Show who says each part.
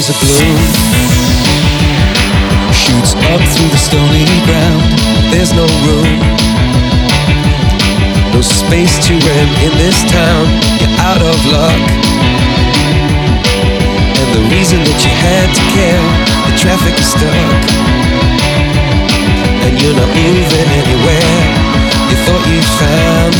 Speaker 1: is a balloon. Shoots up through the stony ground. There's no room. No space to rent in this town. You're out of luck. And the reason that you had to care, the traffic is stuck. And you're not moving anywhere. You thought you found